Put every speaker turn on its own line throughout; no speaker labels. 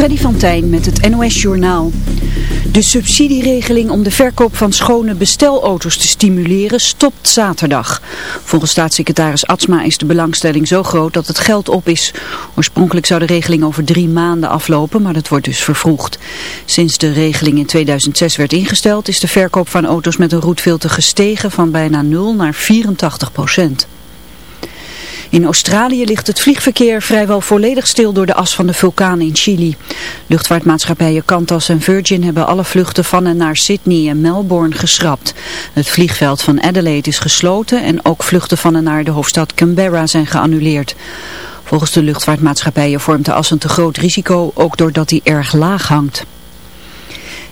Freddy van Tijn met het NOS Journaal. De subsidieregeling om de verkoop van schone bestelauto's te stimuleren stopt zaterdag. Volgens staatssecretaris Atsma is de belangstelling zo groot dat het geld op is. Oorspronkelijk zou de regeling over drie maanden aflopen, maar dat wordt dus vervroegd. Sinds de regeling in 2006 werd ingesteld is de verkoop van auto's met een roetfilter gestegen van bijna 0 naar 84 procent. In Australië ligt het vliegverkeer vrijwel volledig stil door de as van de vulkaan in Chili. Luchtvaartmaatschappijen Qantas en Virgin hebben alle vluchten van en naar Sydney en Melbourne geschrapt. Het vliegveld van Adelaide is gesloten en ook vluchten van en naar de hoofdstad Canberra zijn geannuleerd. Volgens de luchtvaartmaatschappijen vormt de as een te groot risico, ook doordat hij erg laag hangt.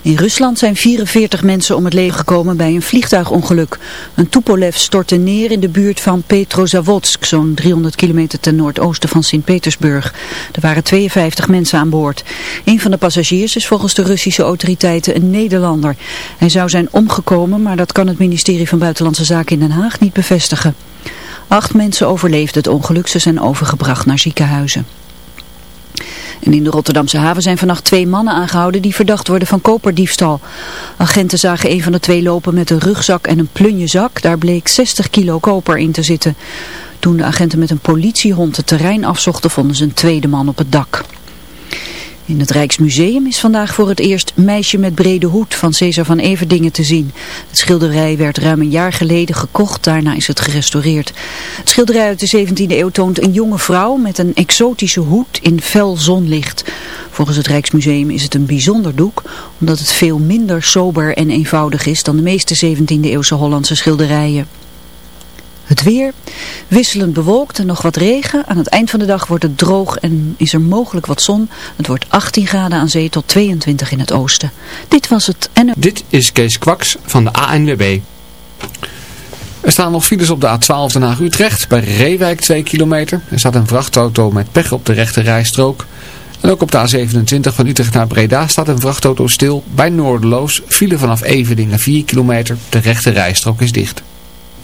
In Rusland zijn 44 mensen om het leven gekomen bij een vliegtuigongeluk. Een Tupolev stortte neer in de buurt van Petrozavodsk, zo'n 300 kilometer ten noordoosten van Sint-Petersburg. Er waren 52 mensen aan boord. Een van de passagiers is volgens de Russische autoriteiten een Nederlander. Hij zou zijn omgekomen, maar dat kan het ministerie van Buitenlandse Zaken in Den Haag niet bevestigen. Acht mensen overleefden het ongeluk, ze zijn overgebracht naar ziekenhuizen. In de Rotterdamse haven zijn vannacht twee mannen aangehouden die verdacht worden van koperdiefstal. Agenten zagen een van de twee lopen met een rugzak en een plunjezak. Daar bleek 60 kilo koper in te zitten. Toen de agenten met een politiehond het terrein afzochten vonden ze een tweede man op het dak. In het Rijksmuseum is vandaag voor het eerst Meisje met brede hoed van Cesar van Everdingen te zien. Het schilderij werd ruim een jaar geleden gekocht, daarna is het gerestaureerd. Het schilderij uit de 17e eeuw toont een jonge vrouw met een exotische hoed in fel zonlicht. Volgens het Rijksmuseum is het een bijzonder doek, omdat het veel minder sober en eenvoudig is dan de meeste 17e eeuwse Hollandse schilderijen. Het weer, wisselend bewolkt en nog wat regen. Aan het eind van de dag wordt het droog en is er mogelijk wat zon. Het wordt 18 graden aan zee tot 22 in het oosten. Dit was het en...
Dit is Kees Kwaks van de ANWB. Er staan nog files op de A12 Den Haag-Utrecht bij Reewijk 2 kilometer. Er staat een vrachtauto met pech op de rechte rijstrook. En ook op de A27 van Utrecht naar Breda staat een vrachtauto stil bij Noorderloos. File vanaf Everdingen 4 kilometer. De rechte rijstrook is dicht.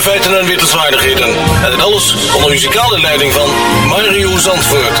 Feiten en wittelswaardigheden. En dit alles onder muzikale leiding van Mario Zandvoort.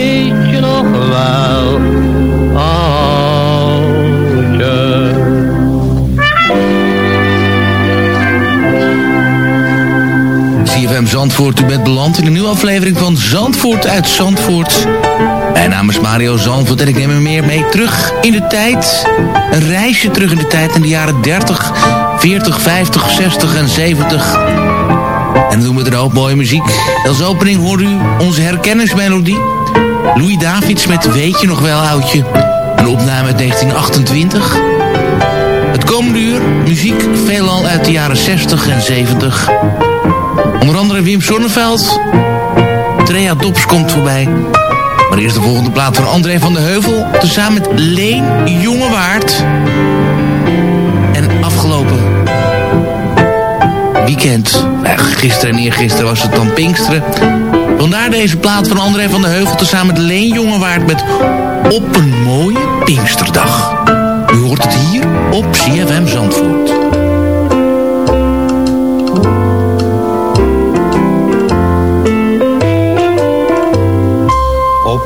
Zandvoort, u bent beland in een nieuwe aflevering van Zandvoort uit Zandvoort. Mijn naam is Mario Zandvoort en ik neem u meer mee terug in de tijd. Een reisje terug in de tijd in de jaren 30, 40, 50, 60 en 70. En dan doen we er ook mooie muziek. Als opening hoort u onze herkenningsmelodie. Louis Davids met Weet je nog wel oudje. Een opname uit 1928. Het komende uur muziek veelal uit de jaren 60 en 70. Onder andere Wim Sonneveld. Trea Dops komt voorbij. Maar eerst de volgende plaat van André van de Heuvel. Tezamen met Leen Jongewaard. En afgelopen weekend, eh, gisteren en eergisteren was het dan Pinksteren. Vandaar deze plaat van André van de Heuvel. Tezamen met Leen Jongewaard met Op een mooie Pinksterdag. U hoort het hier op CFM Zandvoort.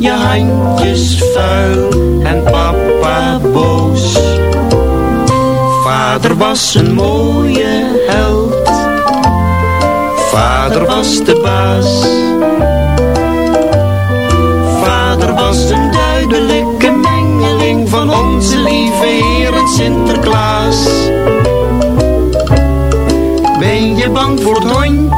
je handjes vuil en papa boos. Vader was een mooie held. Vader was de baas. Vader was een duidelijke mengeling van onze lieve Heer en Sinterklaas. Ben je bang voor het? Hondje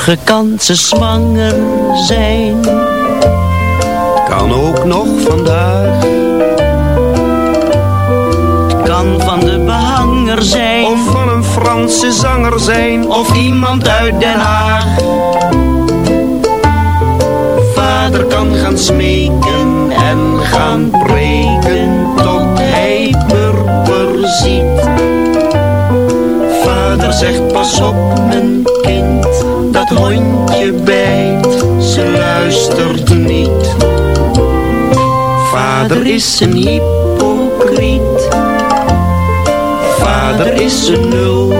Morgen kan ze zwanger zijn. Kan ook nog vandaag. Het kan van de behanger zijn. Of van een Franse zanger zijn. Of iemand uit Den Haag. Vader kan gaan smeken en gaan preken. Tot hij purper ziet. Vader zegt pas op mijn kind, hondje bijt, ze luistert niet. Vader is een hypocriet, vader is een nul.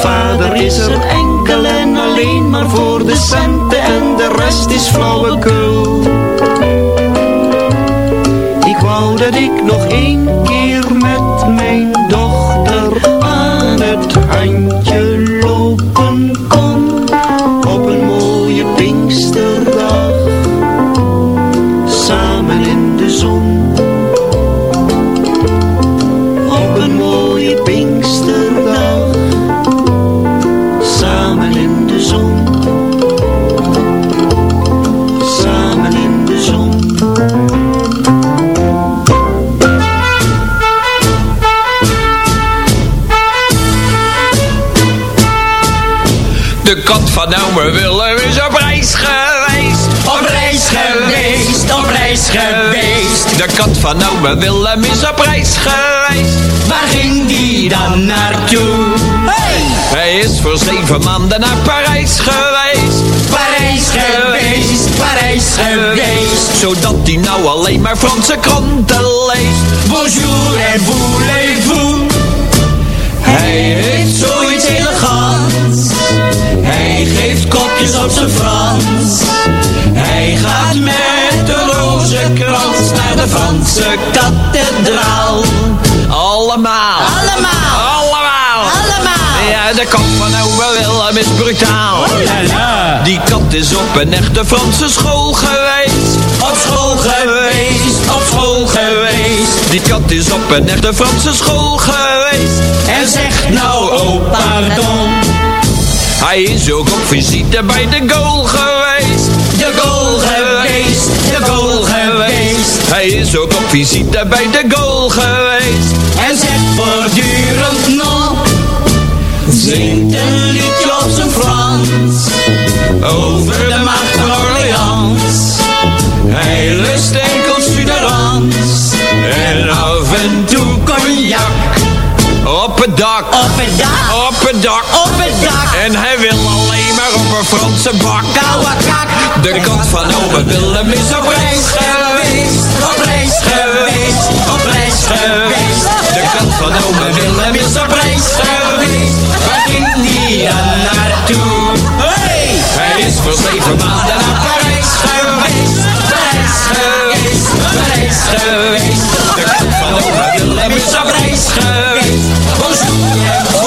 Vader is er enkel en alleen maar voor de centen en de rest is flauwekul. Ik wou dat ik nog één keer met mijn dochter aan het handje
van ome Willem is op reis geweest. Waar ging die dan naartoe? Hey! Hij is voor zeven maanden naar Parijs geweest. Parijs geweest, Parijs geweest. Zodat hij nou alleen maar Franse kranten leest. Bonjour en voulez-vous. Hij heeft zoiets elegants. Hij geeft kopjes op zijn Frans. Hij gaat met rozenkrans naar de Franse kathedraal. Allemaal. Allemaal. Allemaal. Allemaal. Ja, de kat van oude Willem is brutaal. Die kat is op een echte Franse school geweest. Op school geweest. Op school geweest. Die kat is op een echte Franse school geweest. En zegt nou, oh pardon. Hij is ook op visite bij de goal geweest. Hij is ook op visite bij de goal geweest. En zegt voortdurend nog. Zingt een liedje op zijn Frans. Over de macht van Orleans. Hij lust enkel suderans. En af en toe cognac. Op het dak. Op het dak. Op het dak. Op het dak. En hij wil alleen maar op een Franse bak. De kat van ome Willem is op reis geweest. Op reis geweest. Op reis geweest. De kat van ome Willem is op reis geweest. Waar ging die dan naartoe? Hey! Hij is voor zeven maanden naar Parijs geweest. Parijs geweest. Parijs geweest. De kat van ome Willem is op reis geweest. Bonjour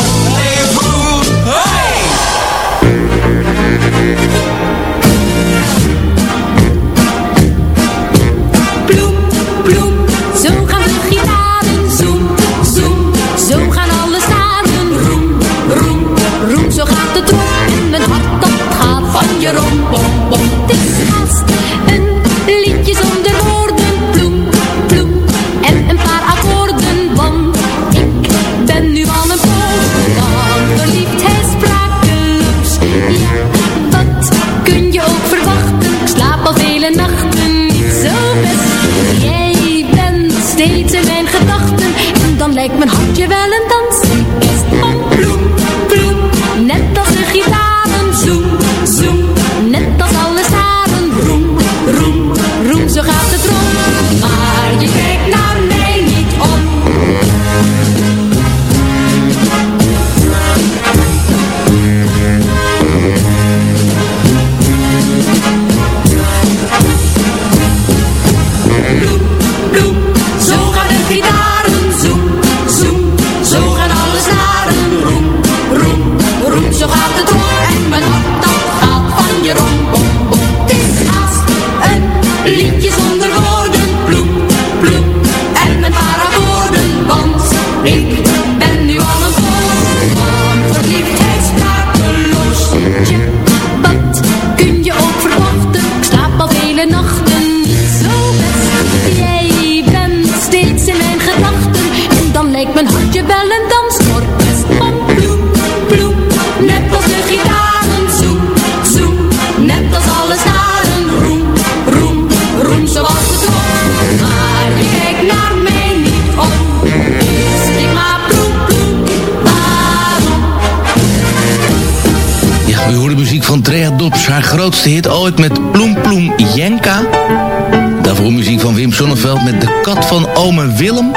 met de kat van ome Willem.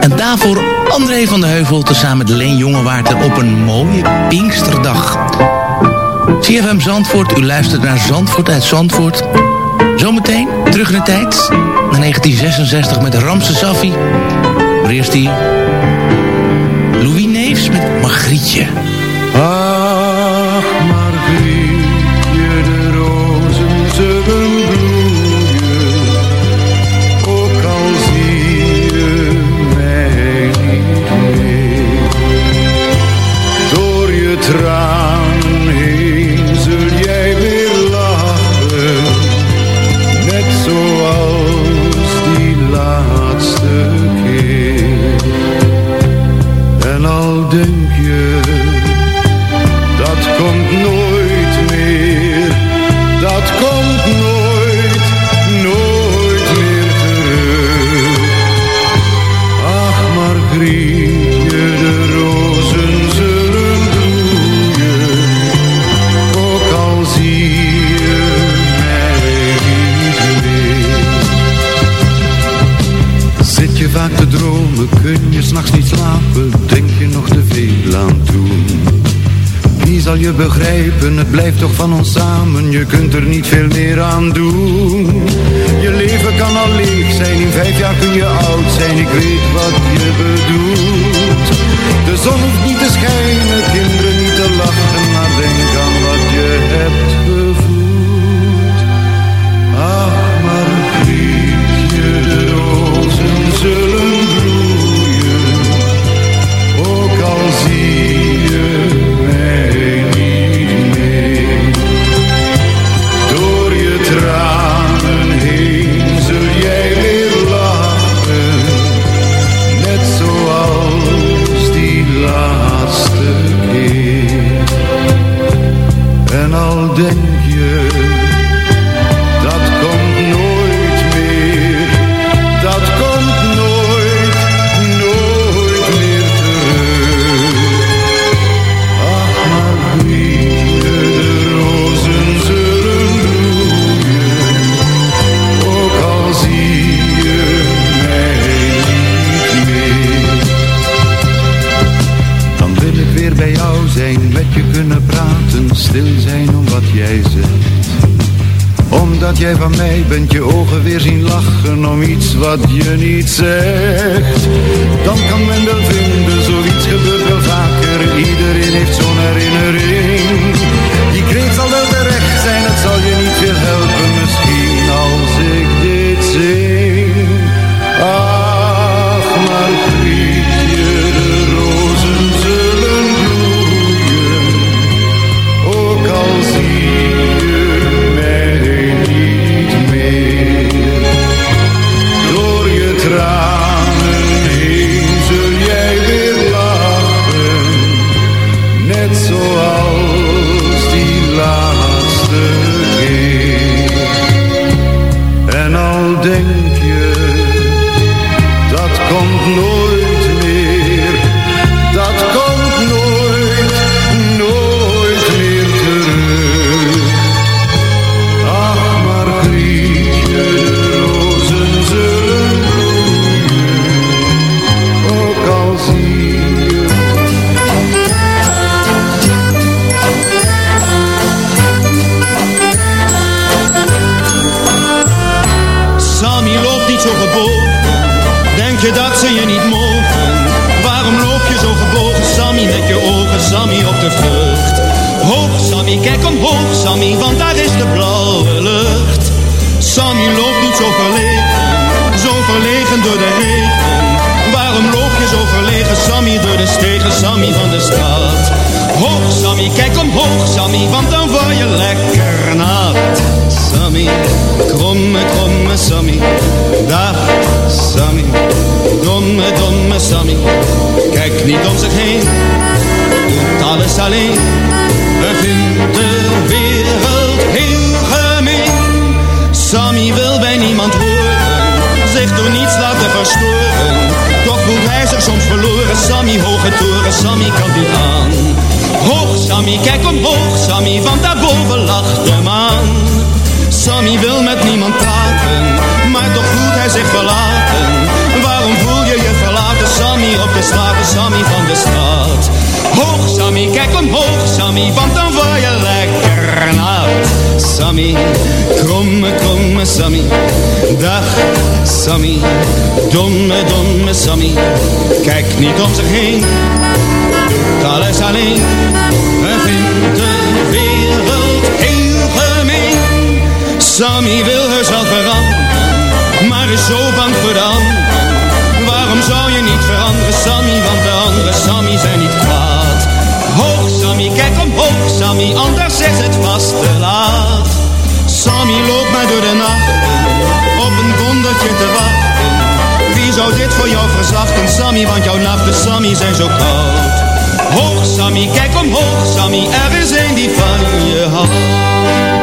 En daarvoor André van de Heuvel tezamen met Leen Jongewaard op een mooie Pinksterdag. CFM Zandvoort, u luistert naar Zandvoort uit Zandvoort. Zometeen terug in de tijd, naar 1966 met Ramse Safi. Maar eerst die Louis Neefs met Margrietje.
je begrijpen, het blijft toch van ons samen. Je kunt er niet veel meer aan doen. Je leven kan al leeg zijn, in vijf jaar kun je oud zijn. Ik weet wat je bedoelt. De zon hoeft niet te schijnen,
Sammy, kijk omhoog Sammy, want daarboven lacht de maan. Sammy wil met niemand praten, maar toch voelt hij zich verlaten. Waarom voel je je verlaten, Sammy, op de straten, Sammy van de straat? Hoog Sammy, kijk omhoog Sammy, want Sammy, kromme, kromme Sammy, dag Sammy, domme, domme Sammy. Kijk niet om zich heen, doet alles alleen en vindt de wereld heel gemeen. Sammy wil herstel veranderen, maar is zo bang voor de anderen. Waarom zou je niet veranderen, Sammy, want de andere Sammy zijn niet kwaad. Hoog Sammy, kijk omhoog Sammy, anders is het vast te laat. Sammy loopt maar door de nacht, op een wondertje te wachten. Wie zou dit voor jou verzachten, Sammy, want jouw nachten, Sammy, zijn zo koud. Hoog Sammy, kijk omhoog Sammy, er is een die van je houdt.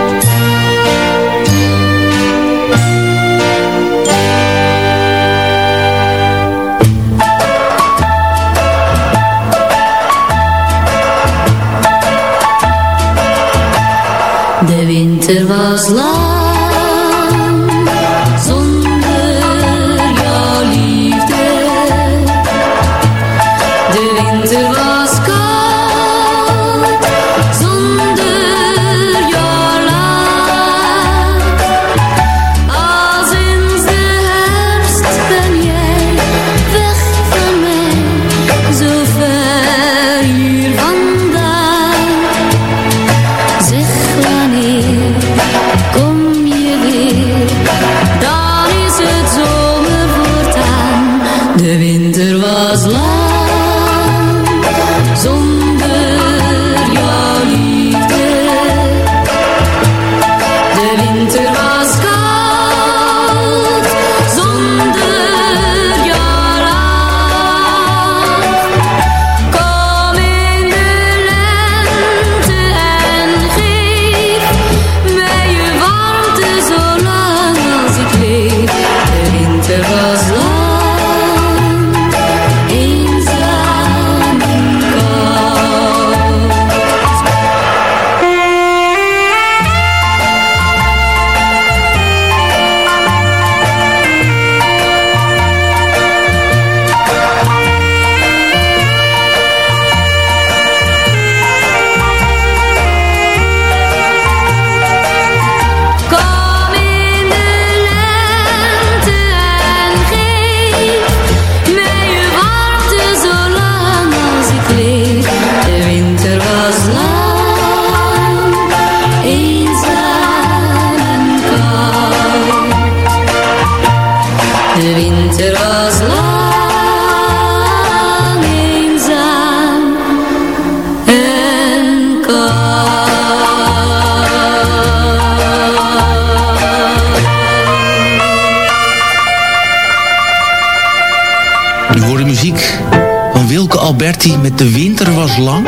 Winter Was Lang.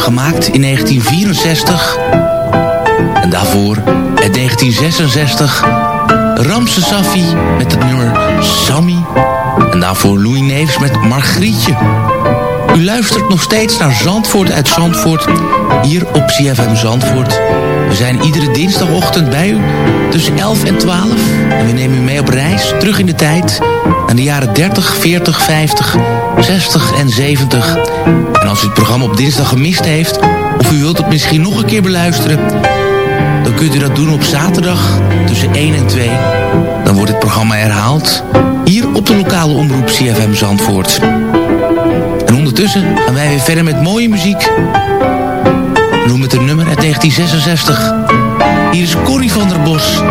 gemaakt in 1964. En daarvoor in 1966 Ramse Safi met het nummer Sammy. En daarvoor Louis Neefs met Margrietje. U luistert nog steeds naar Zandvoort uit Zandvoort, hier op CFM Zandvoort. We zijn iedere dinsdagochtend bij u tussen 11 en 12. En we nemen u mee op reis terug in de tijd naar de jaren 30, 40, 50, 60 en 70. En als u het programma op dinsdag gemist heeft, of u wilt het misschien nog een keer beluisteren... dan kunt u dat doen op zaterdag tussen 1 en 2. Dan wordt het programma herhaald hier op de lokale omroep CFM Zandvoort. En ondertussen gaan wij weer verder met mooie muziek. Noem het een nummer uit 1966. Hier is Corrie van der Bos.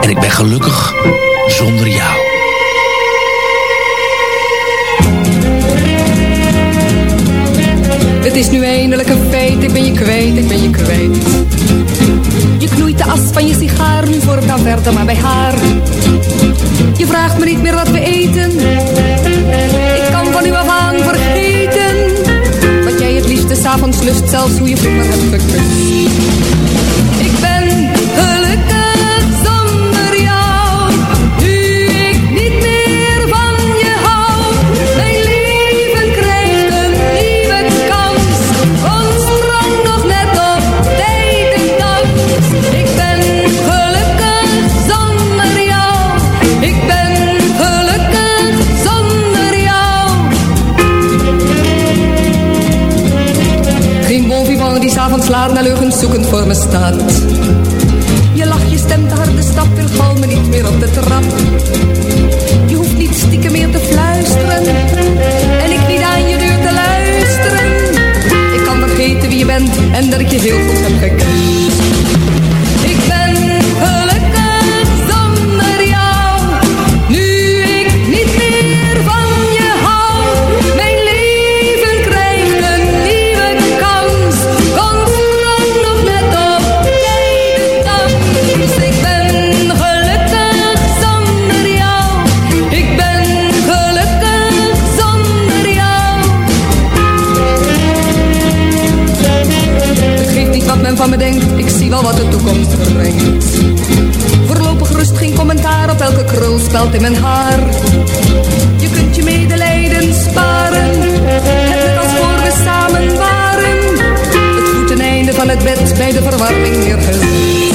En ik ben gelukkig zonder jou.
Het is nu eindelijk een feit, ik ben je kwijt, ik ben je kwijt. Je knoeit de as van je sigaar, nu voor dan verder maar bij haar. Je vraagt me niet meer wat we eten. Ik kan van u af aan vergeten. S'avonds lust, zelfs hoe je vroeger hebt gekust. Laat naar leugens zoekend voor me staat. Je lach, je stem, de harde stap, wil val me niet meer op de trap. Je hoeft niet stiekem meer te fluisteren. En ik niet aan je deur te luisteren. Ik kan vergeten wie je bent en dat ik je heel goed heb gekend. Toekomst. Voorlopig rust geen commentaar op elke krul speld in mijn haar. Je kunt je medelijden sparen, het net als voor we samen waren. Het voeteneinde van het bed bij de verwarming neergezet.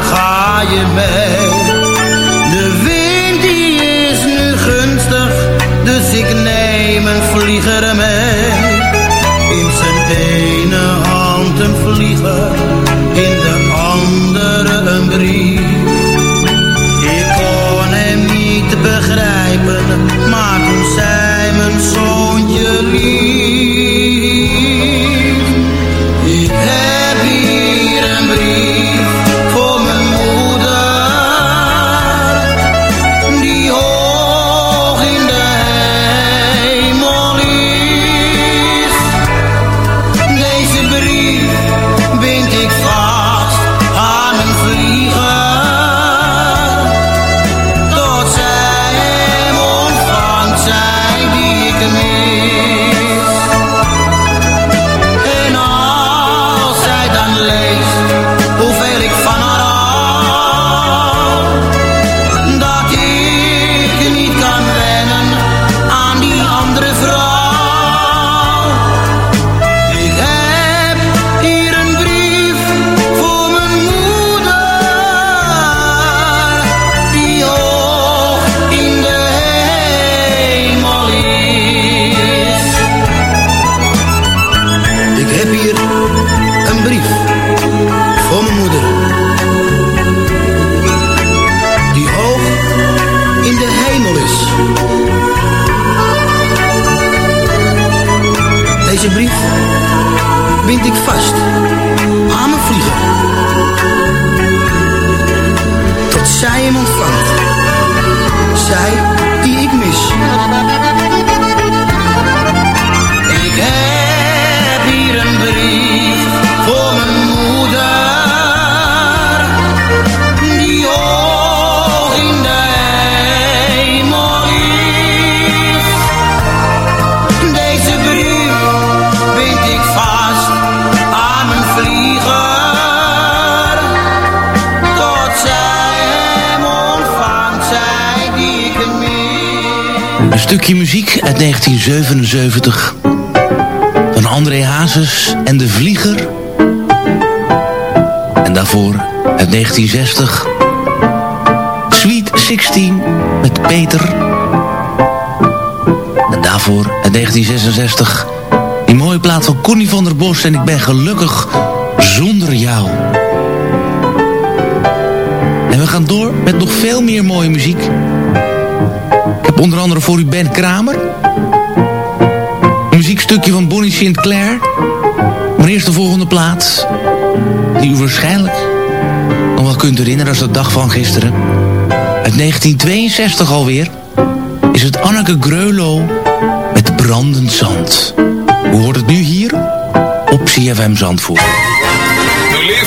Ga je mee. De wind die is nu gunstig, dus ik neem een vlieger mee. In zijn ene hand een vlieger, in de andere een brief. Ik kon hem niet begrijpen, maar toen zei
stukje muziek uit 1977 van André Hazes en de Vlieger. En daarvoor uit 1960 Sweet 16 met Peter. En daarvoor uit 1966 die mooie plaat van Connie van der Bos en ik ben gelukkig zonder jou. En we gaan door met nog veel meer mooie muziek. Ik heb onder andere voor u Ben Kramer. Een muziekstukje van Bonnie Sinclair. Maar eerst de volgende plaat. Die u waarschijnlijk nog wel kunt herinneren als de dag van gisteren. Uit 1962 alweer. Is het Anneke Greulow met brandend zand. Hoe hoort het nu hier? Op CFM Zandvoort.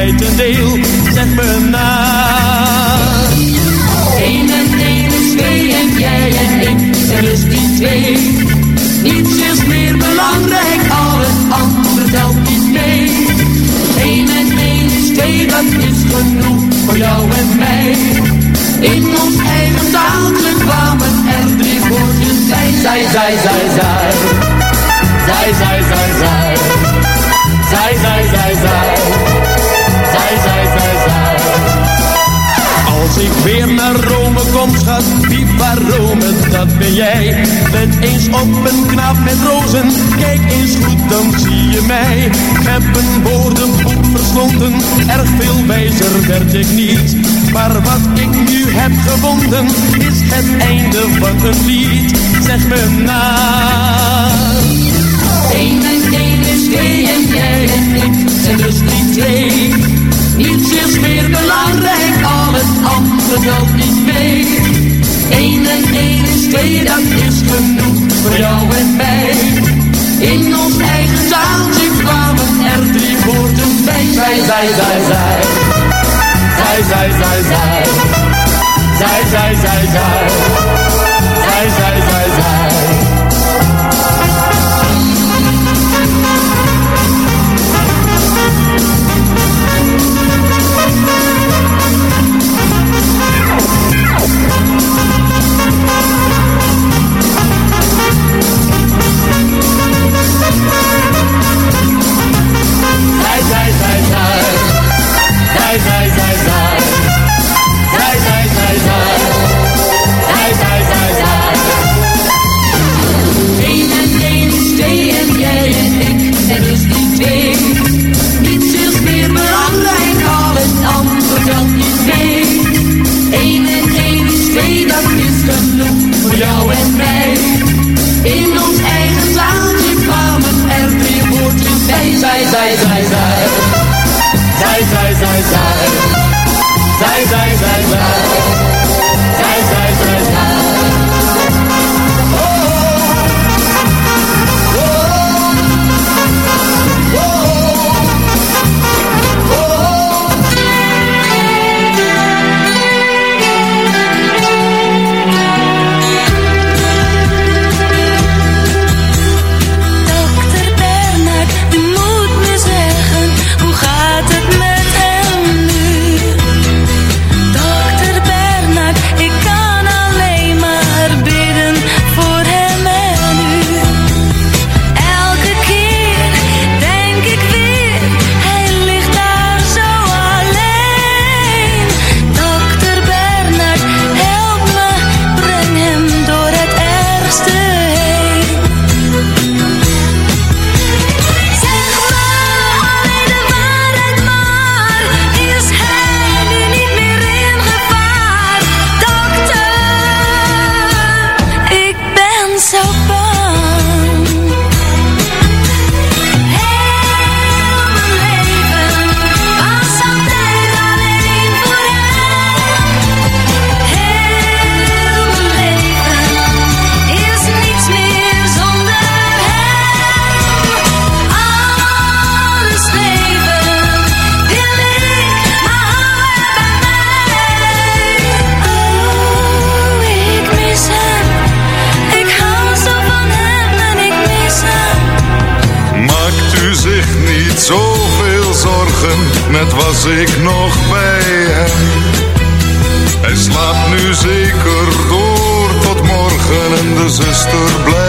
Kusje mij ten deel. Zeg me na.
Eén en één is twee en jij en ik zijn dus die twee. Niets is meer belangrijk, al het andere telt niet mee. Eén en één is twee, dat is genoeg voor jou en mij. In ons eigen taaltje kwamen er drie woordjes bij. Zij, zij, zij, zij. Zij, zij, zij, zij. Zij, zij, zij, zij. Zij, zij, zij, zij.
Als ik weer naar Rome kom, schat, viva Rome, dat ben jij. Let eens op een knaap met rozen, kijk eens goed, dan zie je mij. Heb een woordenboek verslonden, erg veel wijzer werd ik niet. Maar wat ik nu heb gevonden, is het einde van een lied. Zeg me na.
Eén en één is twee en jij en ik zijn dus die twee. Niets is meer belangrijk, al het andere telt niet mee. Eén en één is twee, dat is genoeg voor jou en mij. In ons eigen zaaltje kwamen er drie woorden bij. Zij, zij, zij. Zij, zij, zij, zij. Zij, zij, zij, zij. Zij, zij,
zij, zij.
Was ik
nog bij hem. Hij slaapt nu zeker door tot morgen en de zuster blijft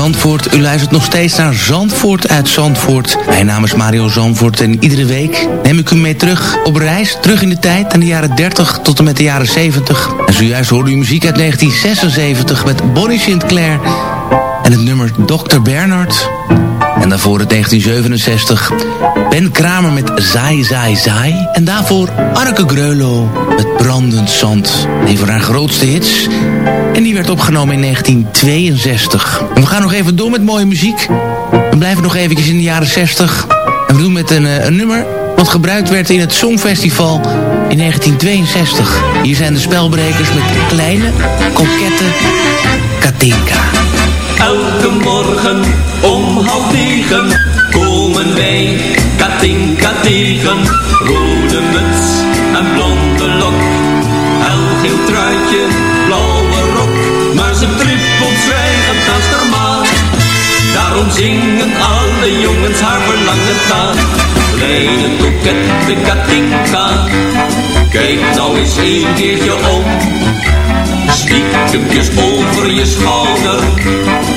Zandvoort, u luistert nog steeds naar Zandvoort uit Zandvoort. Mijn naam is Mario Zandvoort en iedere week neem ik u mee terug op reis. Terug in de tijd, aan de jaren 30 tot en met de jaren 70. En zojuist hoorde u muziek uit 1976 met Bonnie Sinclair en het nummer Dr. Bernard. En daarvoor het 1967 Ben Kramer met Zaai Zaai Zaai. En daarvoor Arke Greulow met Brandend Zand. Een van haar grootste hits. En die werd opgenomen in 1962. En we gaan nog even door met mooie muziek. We blijven nog eventjes in de jaren 60. En we doen met een, eh, een nummer wat gebruikt werd in het Songfestival in 1962. Hier zijn de spelbrekers met kleine, kokette Katinka.
Morgen om half negen komen wij Katinka tegen. Rode muts en blonde lok, helgeel truitje, blauwe rok. Maar ze trippelt zwijgend als maan. Daarom zingen alle jongens haar verlangen aan. Kleine kokette Katinka, kijk nou eens een keertje om. Stiekempjes over je schouder,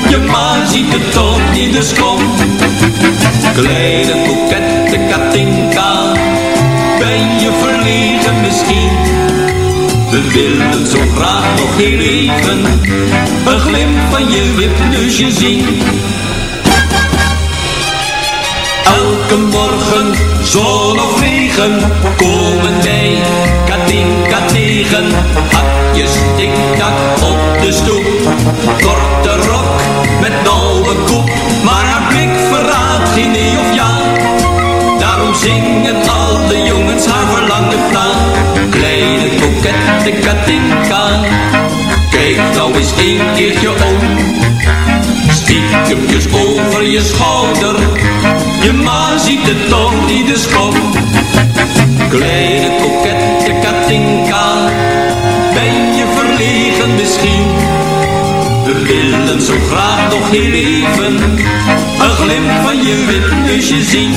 je ma ziet het toch niet, dus kom. Kleine kokette Katinka, ben je verlegen misschien? We willen zo graag nog heel even, een glimp van je wipneusje zien. Elke morgen, zon of regen, komen wij Katinka tegen. Hakjes tik-tak op de stoep, korte rok met nauwe koep. Maar haar blik verraadt geen nee of ja. Daarom zingen al de jongens haar verlangen na. Kleine kokette Katinka, kijk nou eens een keertje om. Stiekempjes over je schouder, je ma ziet het toch niet, dus kom. Kleine kokette Katinka, ben je verlegen misschien? We willen zo graag nog heel even, een glimp van je wipneusje zien.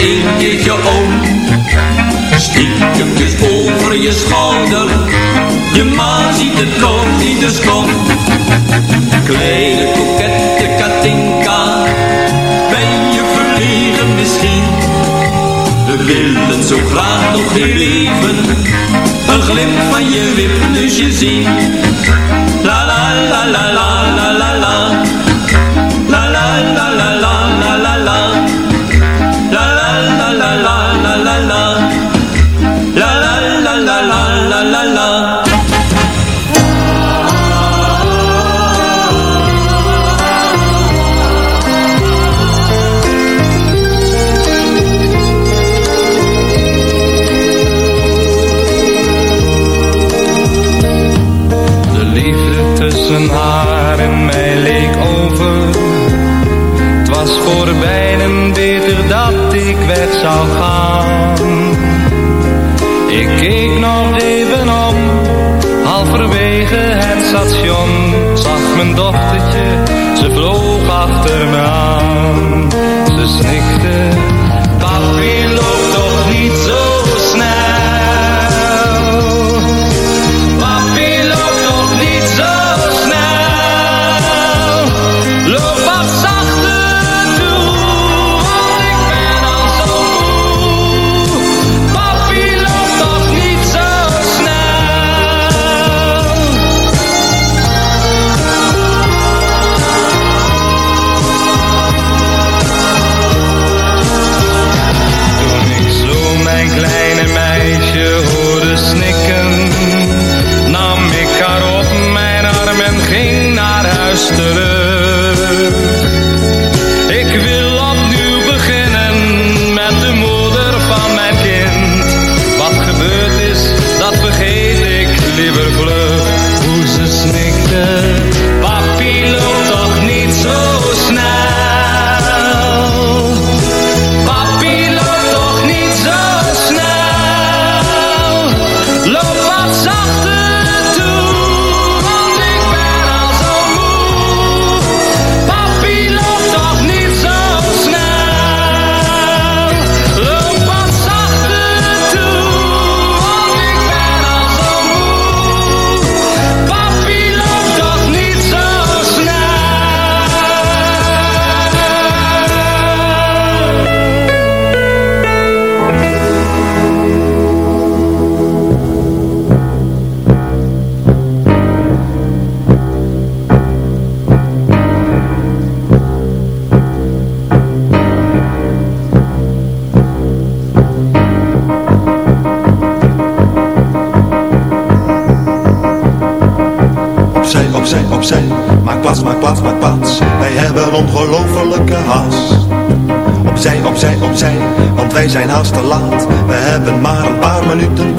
Een keertje om. Stiekempjes over je schouder, je ma ziet het toch niet, dus kom. Kleine kokette Katinka, ben je verlegen misschien? We willen zo graag nog heel even, een glimp van je wipneusje zien.
Mij leek over. Het was voor beiden beter dat ik weg zou gaan. Ik keek nog even om, halverwege het station. Zag mijn dochtertje, ze vloog achter me aan. Ze snikte,
wij zijn haast te laat. We hebben maar een paar minuten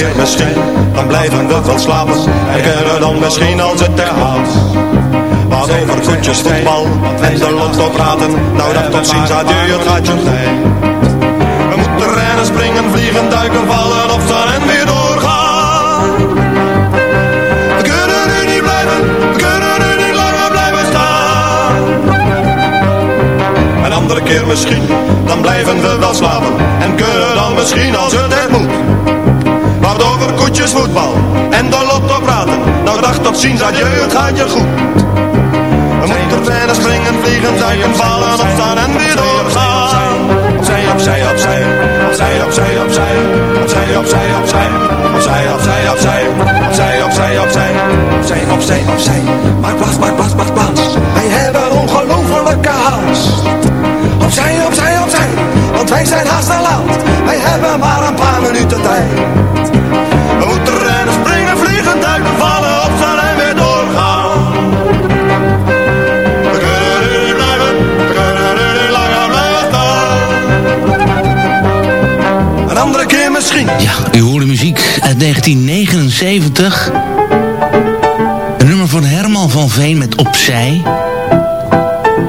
keer misschien, dan blijven we wel slapen. En kunnen dan misschien als het herhaalt. Wat over voetjes, voetbal en de lotto praten. Nou dat tot ziens, adieu, het gaat je tijd. We moeten rennen, springen, vliegen, duiken, vallen, opstaan en weer doorgaan. We kunnen nu niet blijven, we kunnen nu niet langer blijven staan. Een andere keer misschien, dan blijven we wel slapen. En kunnen dan misschien als het echt moet. Voetbal en de lotto praten. Nou dag tot ziens, adieu, het gaat je goed. We moeten rennen, springen, vliegen, duiken, vallen, opstaan en weer doorgaan. Opzij, opzij, opzij, opzij, opzij, opzij, opzij, opzij, opzij, opzij, opzij, opzij, opzij, opzij, opzij, opzij, opzij, opzij. Maak plaats, maak plaats, maak plaats. Wij hebben ongelofelijke haast. Opzij, opzij, opzij, want wij zijn haast te laat. Wij hebben maar een paar minuten tijd.
Ja, u hoorde muziek uit 1979. Een nummer van Herman van Veen met Opzij.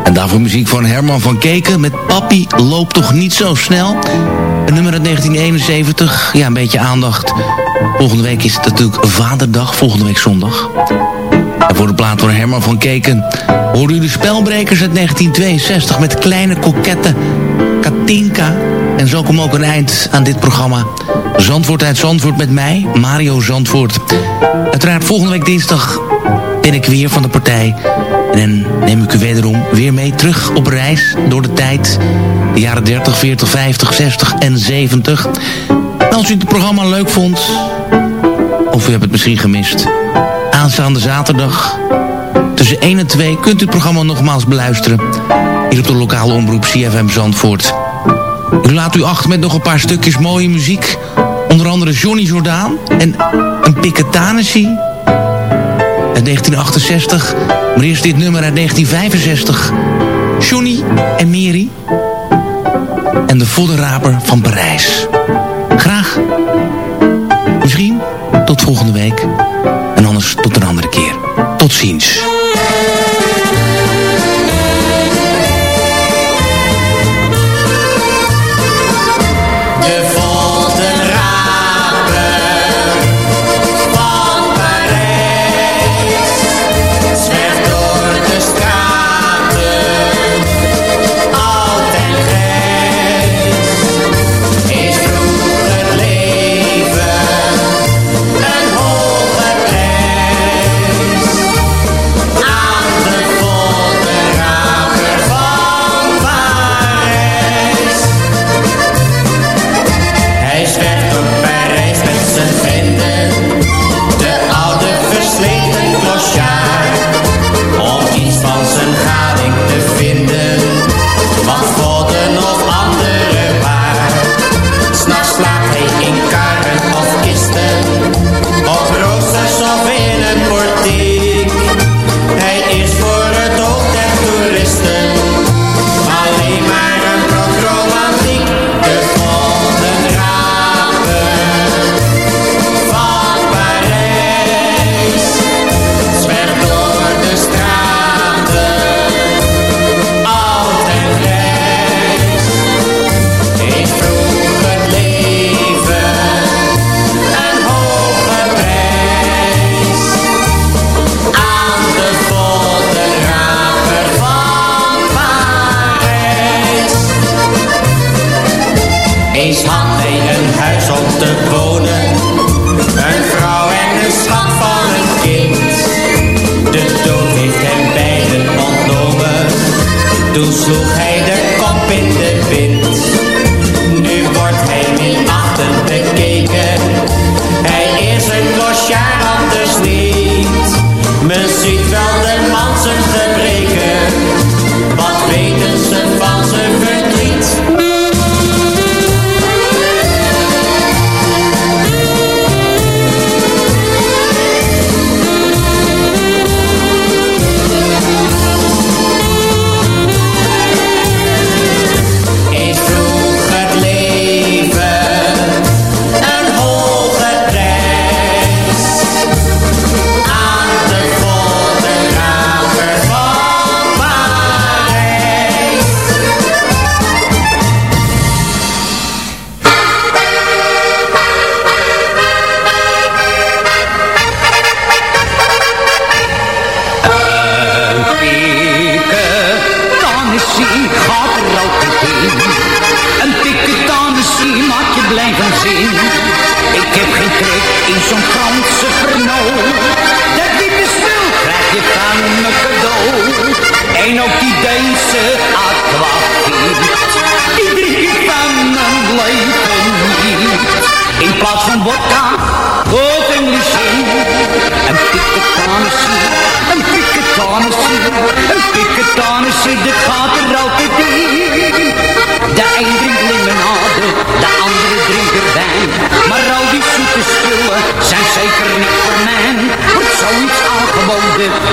En daarvoor muziek van Herman van Keken met Papi loopt toch niet zo snel. Een nummer uit 1971. Ja, een beetje aandacht. Volgende week is het natuurlijk Vaderdag, volgende week zondag. En voor de plaat van Herman van Keken hoorde u de Spelbrekers uit 1962 met kleine kokette Katinka. En zo komt ook een eind aan dit programma. Zandvoort uit Zandvoort met mij, Mario Zandvoort. Uiteraard volgende week dinsdag ben ik weer van de partij. En neem ik u wederom weer mee terug op reis door de tijd. De jaren 30, 40, 50, 60 en 70. En als u het programma leuk vond, of u hebt het misschien gemist... aanstaande zaterdag tussen 1 en 2 kunt u het programma nogmaals beluisteren. Hier op de lokale omroep CFM Zandvoort. Ik laat u achter met nog een paar stukjes mooie muziek. Onder andere Johnny Jordaan en een Piketanessie uit 1968. Maar eerst dit nummer uit 1965. Johnny en Mary. En de voddenraper van Parijs. Graag. Misschien tot volgende week. En anders tot een andere keer. Tot ziens.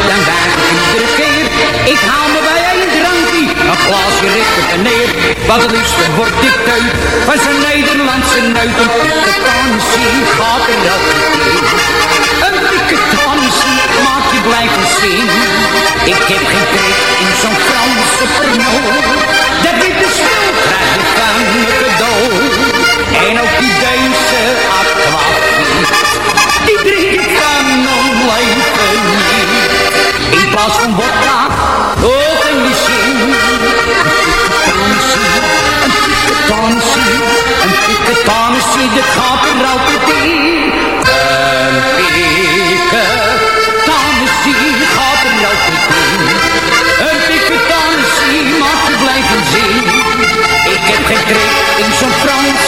Dan wijs ik iedere keer. Ik haal me bij één drankje, een glaasje richt er neer. Wat het liefst wordt ik teut, van zijn Nederlandse neut. Een pikke Tennessee gaat er in. Een pikke Tennessee maak je blijven zien. Ik heb geen trek in zo'n Franse vernoot. Dat witte spul krijg je van me cadeau. En ook die Deense aquavit. In plaats van vodka, ook een lucien. Een pikke Tennessee, een pikke Tennessee, dat gaat er altijd in. Een pikke Tennessee gaat er altijd in. Een pikke Tennessee mag je blijven zien. Ik heb geen trek in zo'n Franse